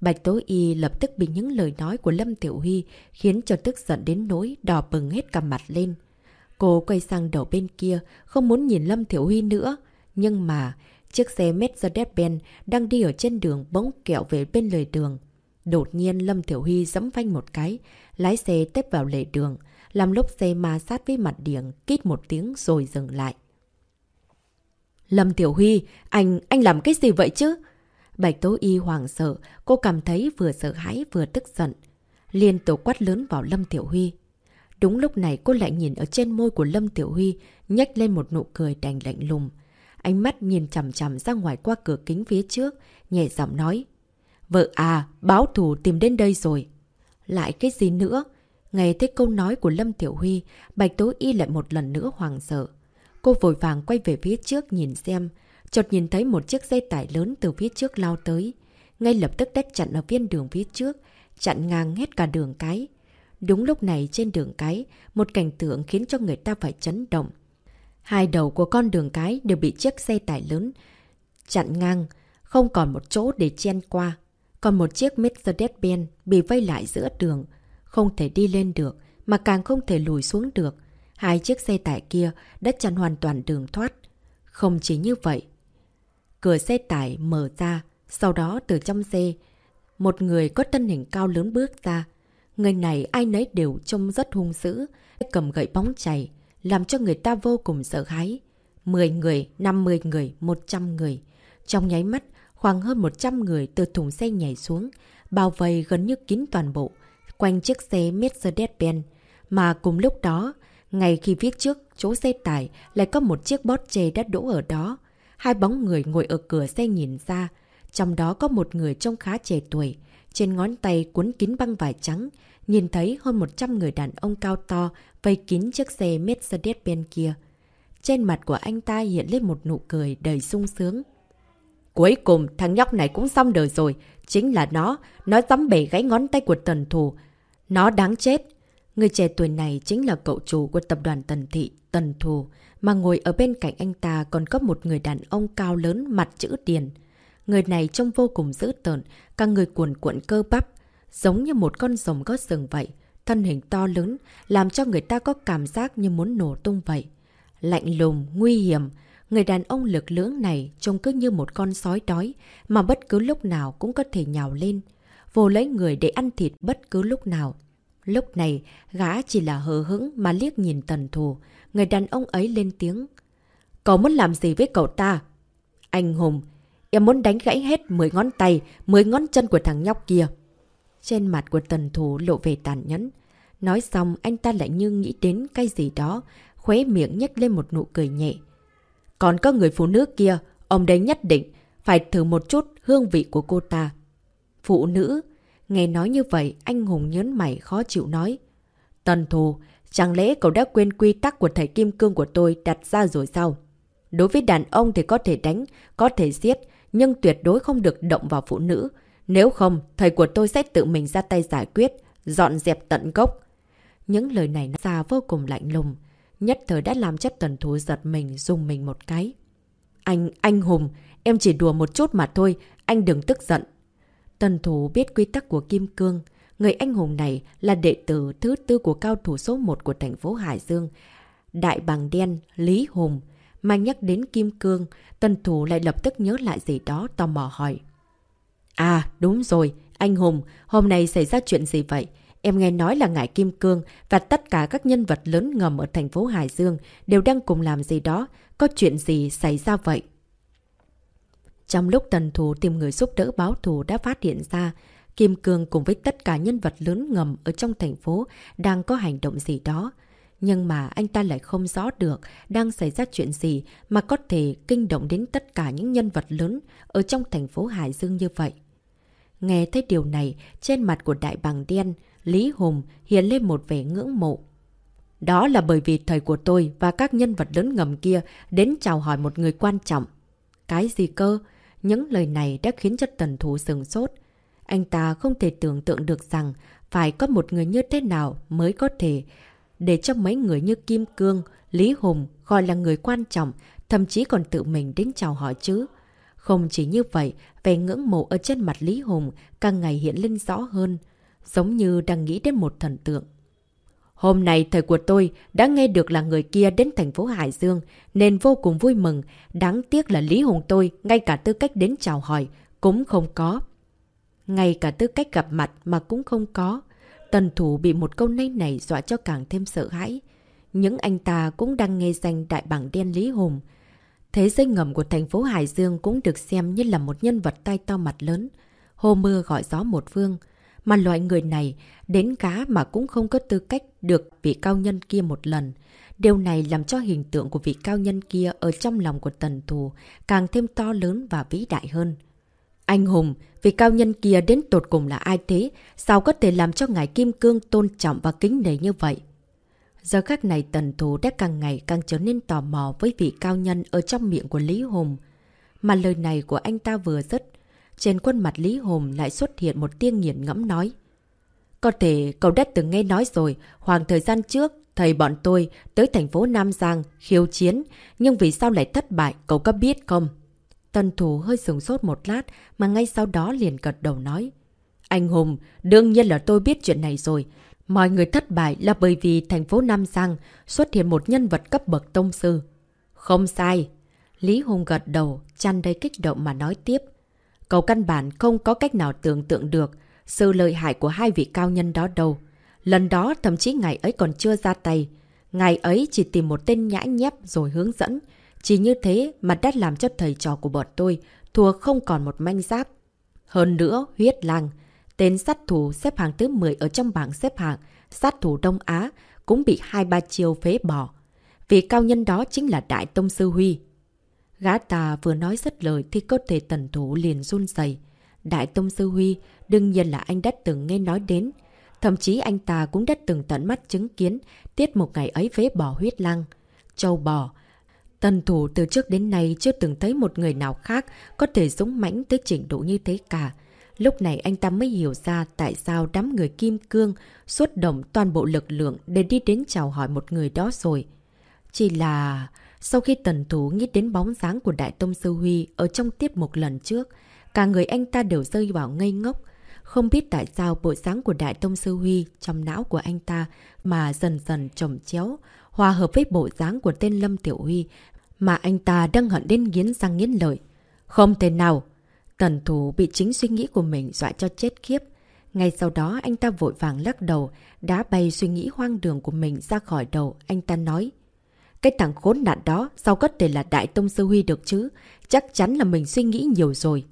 Bạch Tố Y lập tức bị những lời nói của Lâm Tiểu Huy khiến cho tức giận đến nỗi đỏ bừng hết cả mặt lên. Cô quay sang đầu bên kia, không muốn nhìn Lâm Tiểu Huy nữa. Nhưng mà, chiếc xe Mercedes-Benz đang đi ở trên đường bỗng kẹo về bên lề đường. Đột nhiên Lâm Tiểu Huy dẫm phanh một cái, lái xe tếp vào lề đường, làm lốp xe ma sát với mặt điện, kít một tiếng rồi dừng lại. Lâm Tiểu Huy, anh, anh làm cái gì vậy chứ? Bạch Tố Y hoàng sợ, cô cảm thấy vừa sợ hãi vừa tức giận. Liên tục quát lớn vào Lâm Tiểu Huy. Đúng lúc này cô lại nhìn ở trên môi của Lâm Tiểu Huy, nhếch lên một nụ cười đành lạnh lùng. Ánh mắt nhìn chằm chằm ra ngoài qua cửa kính phía trước, nhẹ giọng nói. Vợ à, báo thù tìm đến đây rồi. Lại cái gì nữa? Nghe thấy câu nói của Lâm Tiểu Huy, Bạch Tố Y lại một lần nữa hoàng sợ. Cô vội vàng quay về phía trước nhìn xem, chợt nhìn thấy một chiếc xe tải lớn từ phía trước lao tới. Ngay lập tức đét chặn ở viên đường phía trước, chặn ngang hết cả đường cái. Đúng lúc này trên đường cái, một cảnh tượng khiến cho người ta phải chấn động. Hai đầu của con đường cái đều bị chiếc xe tải lớn chặn ngang, không còn một chỗ để chen qua. Còn một chiếc Mercedes-Benz bị vây lại giữa đường, không thể đi lên được, mà càng không thể lùi xuống được. Hai chiếc xe tải kia đã chặn hoàn toàn đường thoát. Không chỉ như vậy. Cửa xe tải mở ra, sau đó từ trong xe, một người có thân hình cao lớn bước ra. Người này ai nấy đều trông rất hung dữ, cầm gậy bóng chảy, làm cho người ta vô cùng sợ hãi. 10 người, 50 người, 100 người. Trong nháy mắt, khoảng hơn 100 người từ thùng xe nhảy xuống, bao vây gần như kín toàn bộ, quanh chiếc xe Mercedes-Benz. Mà cùng lúc đó, ngay khi viết trước chỗ xe tải lại có một chiếc bót chê đã đỗ ở đó. Hai bóng người ngồi ở cửa xe nhìn ra, trong đó có một người trông khá trẻ tuổi, trên ngón tay cuốn kín băng vải trắng, nhìn thấy hơn 100 người đàn ông cao to vây kín chiếc xe Mercedes bên kia. Trên mặt của anh ta hiện lên một nụ cười đầy sung sướng. Cuối cùng thằng nhóc này cũng xong đời rồi, chính là nó, nó dám bể gãy ngón tay của tần thù. Nó đáng chết. Người trẻ tuổi này chính là cậu chủ của tập đoàn Tần Thị, Tần Thù, mà ngồi ở bên cạnh anh ta còn có một người đàn ông cao lớn mặt chữ điền. Người này trông vô cùng dữ tợn, cả người cuộn cuộn cơ bắp, giống như một con rồng có sừng vậy, thân hình to lớn, làm cho người ta có cảm giác như muốn nổ tung vậy. Lạnh lùng, nguy hiểm, người đàn ông lực lưỡng này trông cứ như một con sói đói, mà bất cứ lúc nào cũng có thể nhào lên, vô lấy người để ăn thịt bất cứ lúc nào. Lúc này, gã chỉ là hờ hững mà liếc nhìn tần thù, người đàn ông ấy lên tiếng. Cậu muốn làm gì với cậu ta? Anh Hùng, em muốn đánh gãy hết 10 ngón tay, 10 ngón chân của thằng nhóc kia. Trên mặt của tần thù lộ về tàn nhẫn. Nói xong anh ta lại như nghĩ đến cái gì đó, khuế miệng nhếch lên một nụ cười nhẹ. Còn có người phụ nữ kia, ông đấy nhất định phải thử một chút hương vị của cô ta. Phụ nữ, nghe nói như vậy anh Hùng nhớn mày khó chịu nói. Tần thù, chẳng lẽ cậu đã quên quy tắc của thầy Kim Cương của tôi đặt ra rồi sao? Đối với đàn ông thì có thể đánh, có thể giết, nhưng tuyệt đối không được động vào phụ nữ. Nếu không, thầy của tôi sẽ tự mình ra tay giải quyết, dọn dẹp tận gốc. Những lời này nói ra vô cùng lạnh lùng. Nhất thời đã làm chất tần thú giật mình dùng mình một cái. Anh, anh Hùng, em chỉ đùa một chút mà thôi, anh đừng tức giận. Tần thủ biết quy tắc của Kim Cương. Người anh hùng này là đệ tử thứ tư của cao thủ số 1 của thành phố Hải Dương. Đại Bàng đen, Lý Hùng. Mà nhắc đến Kim Cương, tần thủ lại lập tức nhớ lại gì đó tò mò hỏi. À, đúng rồi, anh Hùng, hôm nay xảy ra chuyện gì vậy? Em nghe nói là Ngải Kim Cương và tất cả các nhân vật lớn ngầm ở thành phố Hải Dương đều đang cùng làm gì đó. Có chuyện gì xảy ra vậy? Trong lúc tần thủ tìm người giúp đỡ báo thù đã phát hiện ra, Kim Cương cùng với tất cả nhân vật lớn ngầm ở trong thành phố đang có hành động gì đó. Nhưng mà anh ta lại không rõ được đang xảy ra chuyện gì mà có thể kinh động đến tất cả những nhân vật lớn ở trong thành phố Hải Dương như vậy. Nghe thấy điều này, trên mặt của đại bàng đen, Lý Hùng hiện lên một vẻ ngưỡng mộ. Đó là bởi vì thầy của tôi và các nhân vật lớn ngầm kia đến chào hỏi một người quan trọng. Cái gì cơ? Những lời này đã khiến cho tần thủ sừng sốt. Anh ta không thể tưởng tượng được rằng phải có một người như thế nào mới có thể để cho mấy người như Kim Cương, Lý Hùng gọi là người quan trọng, thậm chí còn tự mình đến chào hỏi chứ. Không chỉ như vậy, vẻ ngưỡng mộ ở trên mặt Lý Hùng càng ngày hiện lên rõ hơn, giống như đang nghĩ đến một thần tượng. Hôm nay thầy của tôi đã nghe được là người kia đến thành phố Hải Dương, nên vô cùng vui mừng. Đáng tiếc là Lý Hùng tôi ngay cả tư cách đến chào hỏi cũng không có. Ngay cả tư cách gặp mặt mà cũng không có. Tần thủ bị một câu nay này dọa cho càng thêm sợ hãi. Những anh ta cũng đang nghe danh đại bảng đen Lý Hùng. Thế giới ngầm của thành phố Hải Dương cũng được xem như là một nhân vật tay to mặt lớn. Hồ mưa gọi gió một phương. Mà loại người này đến cá mà cũng không có tư cách được vị cao nhân kia một lần. Điều này làm cho hình tượng của vị cao nhân kia ở trong lòng của tần thù càng thêm to lớn và vĩ đại hơn. Anh hùng, vị cao nhân kia đến tột cùng là ai thế? Sao có thể làm cho ngài Kim Cương tôn trọng và kính nể như vậy? Giờ khắc này tần thù đã càng ngày càng trở nên tò mò với vị cao nhân ở trong miệng của Lý Hùng. Mà lời này của anh ta vừa dứt, trên khuôn mặt Lý Hùng lại xuất hiện một tiếng nghiền ngẫm nói. Có thể cậu đã từng nghe nói rồi, khoảng thời gian trước, thầy bọn tôi tới thành phố Nam Giang khiêu chiến, nhưng vì sao lại thất bại, cậu có biết không? Tần thủ hơi sừng sốt một lát mà ngay sau đó liền gật đầu nói. Anh Hùng, đương nhiên là tôi biết chuyện này rồi. Mọi người thất bại là bởi vì thành phố Nam Giang xuất hiện một nhân vật cấp bậc tông sư. Không sai. Lý Hùng gật đầu, chăn đầy kích động mà nói tiếp. Cậu căn bản không có cách nào tưởng tượng được sự lợi hại của hai vị cao nhân đó đâu. Lần đó thậm chí ngày ấy còn chưa ra tay. Ngày ấy chỉ tìm một tên nhã nhép rồi hướng dẫn. Chỉ như thế mà đã làm cho thầy trò của bọn tôi thua không còn một manh giáp. Hơn nữa, huyết lang, tên sát thủ xếp hàng thứ 10 ở trong bảng xếp hạng, sát thủ Đông Á, cũng bị hai ba chiều phế bỏ. Vị cao nhân đó chính là Đại Tông Sư Huy. Gã ta vừa nói rất lời thì cơ thể tần thủ liền run dày. Đại Tông Sư Huy, đương nhiên là anh đã từng nghe nói đến. Thậm chí anh ta cũng đã từng tận mắt chứng kiến tiết một ngày ấy phế bỏ huyết lăng. Châu bò. Tần thủ từ trước đến nay chưa từng thấy một người nào khác có thể dũng mãnh tới trình độ như thế cả. Lúc này anh ta mới hiểu ra tại sao đám người kim cương xuất động toàn bộ lực lượng để đi đến chào hỏi một người đó rồi. Chỉ là... Sau khi tần thủ nghĩ đến bóng dáng của Đại Tông Sư Huy ở trong tiết một lần trước, cả người anh ta đều rơi vào ngây ngốc. Không biết tại sao bộ dáng của Đại Tông Sư Huy trong não của anh ta mà dần dần trồng chéo, hòa hợp với bộ dáng của tên Lâm Tiểu Huy mà anh ta đang hận đến nghiến răng nghiến lợi. Không thể nào! Tần thủ bị chính suy nghĩ của mình dọa cho chết khiếp. Ngay sau đó anh ta vội vàng lắc đầu, đá bay suy nghĩ hoang đường của mình ra khỏi đầu. Anh ta nói, cái thằng khốn nạn đó sao có thể là Đại Tông Sư Huy được chứ? Chắc chắn là mình suy nghĩ nhiều rồi.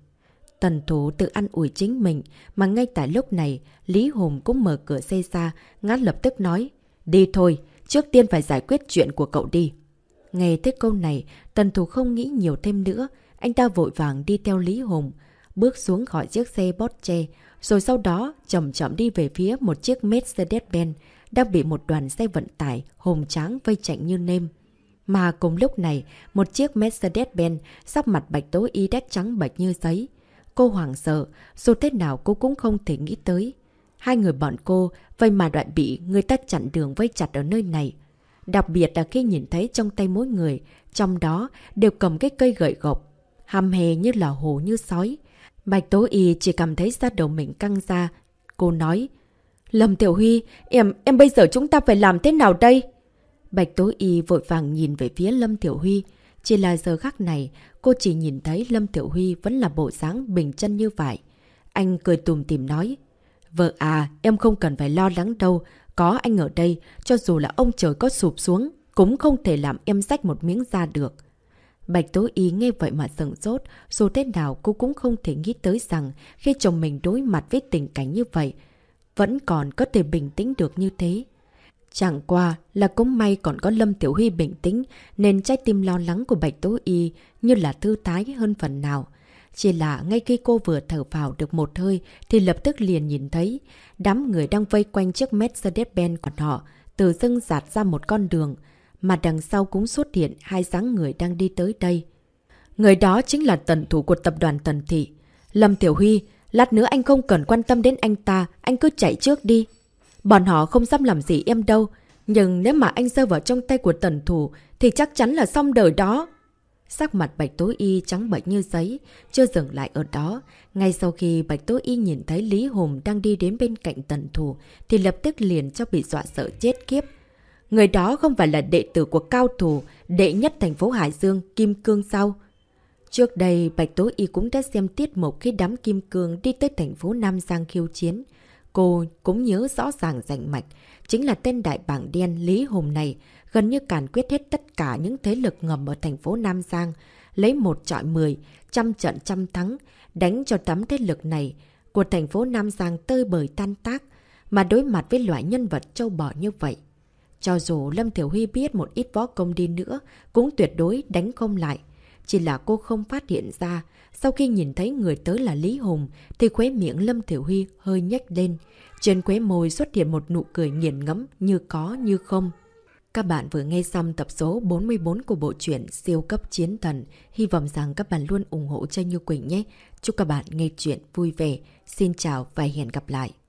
Tần thủ tự ăn ủi chính mình, mà ngay tại lúc này, Lý Hùng cũng mở cửa xe ra, ngát lập tức nói, đi thôi, trước tiên phải giải quyết chuyện của cậu đi. Nghe thấy câu này, tần thủ không nghĩ nhiều thêm nữa, anh ta vội vàng đi theo Lý Hùng, bước xuống khỏi chiếc xe Porsche, rồi sau đó chậm chậm đi về phía một chiếc Mercedes-Benz đang bị một đoàn xe vận tải hùng tráng vây chạy như nêm. Mà cùng lúc này, một chiếc Mercedes-Benz sắp mặt bạch tố y đét trắng bạch như giấy. Cô hoảng sợ, dù thế nào cô cũng không thể nghĩ tới. Hai người bọn cô, vậy mà đoạn bị người ta chặn đường vây chặt ở nơi này. Đặc biệt là khi nhìn thấy trong tay mỗi người, trong đó đều cầm cái cây gậy gộc, hàm hề như là hồ như sói. Bạch Tố Y chỉ cảm thấy da đầu mình căng ra. Cô nói, Lâm Tiểu Huy, em, em bây giờ chúng ta phải làm thế nào đây? Bạch Tố Y vội vàng nhìn về phía Lâm Tiểu Huy. Chỉ là giờ khắc này, cô chỉ nhìn thấy Lâm Tiểu Huy vẫn là bộ dáng bình chân như vậy. Anh cười tùm tìm nói. Vợ à, em không cần phải lo lắng đâu. Có anh ở đây, cho dù là ông trời có sụp xuống, cũng không thể làm em rách một miếng da được. Bạch Tố Y nghe vậy mà sừng sốt, dù thế nào cô cũng không thể nghĩ tới rằng khi chồng mình đối mặt với tình cảnh như vậy, vẫn còn có thể bình tĩnh được như thế. Chẳng qua là cũng may còn có Lâm Tiểu Huy bình tĩnh nên trái tim lo lắng của Bạch Tố Y như là thư thái hơn phần nào. Chỉ là ngay khi cô vừa thở vào được một hơi thì lập tức liền nhìn thấy đám người đang vây quanh chiếc Mercedes-Benz của họ từ dưng dạt ra một con đường mà đằng sau cũng xuất hiện hai dáng người đang đi tới đây. Người đó chính là tần thủ của tập đoàn Tần Thị. Lâm Tiểu Huy, lát nữa anh không cần quan tâm đến anh ta, anh cứ chạy trước đi. Bọn họ không dám làm gì em đâu, nhưng nếu mà anh rơi vào trong tay của tần thủ thì chắc chắn là xong đời đó. Sắc mặt Bạch Tố Y trắng bệnh như giấy, chưa dừng lại ở đó. Ngay sau khi Bạch Tố Y nhìn thấy Lý Hùng đang đi đến bên cạnh tần thủ, thì lập tức liền cho bị dọa sợ chết kiếp. Người đó không phải là đệ tử của cao thủ, đệ nhất thành phố Hải Dương, Kim Cương sao? Trước đây, Bạch Tố Y cũng đã xem tiết mục khi đám Kim Cương đi tới thành phố Nam Giang khiêu chiến. Cô cũng nhớ rõ ràng rành mạch, chính là tên đại bảng đen Lý Hùng này, gần như càn quyết hết tất cả những thế lực ngầm ở thành phố Nam Giang, lấy một trọi mười, trăm trận trăm thắng, đánh cho tấm thế lực này của thành phố Nam Giang tơi bời tan tác, mà đối mặt với loại nhân vật châu bò như vậy. Cho dù Lâm Thiểu Huy biết một ít võ công đi nữa, cũng tuyệt đối đánh không lại. Chỉ là cô không phát hiện ra, sau khi nhìn thấy người tới là Lý Hùng, thì khuế miệng Lâm Thiểu Huy hơi nhếch lên. Trên khuế môi xuất hiện một nụ cười nghiền ngẫm như có như không. Các bạn vừa nghe xong tập số 44 của bộ truyện Siêu cấp chiến thần. Hy vọng rằng các bạn luôn ủng hộ cho Như Quỳnh nhé. Chúc các bạn nghe chuyện vui vẻ. Xin chào và hẹn gặp lại.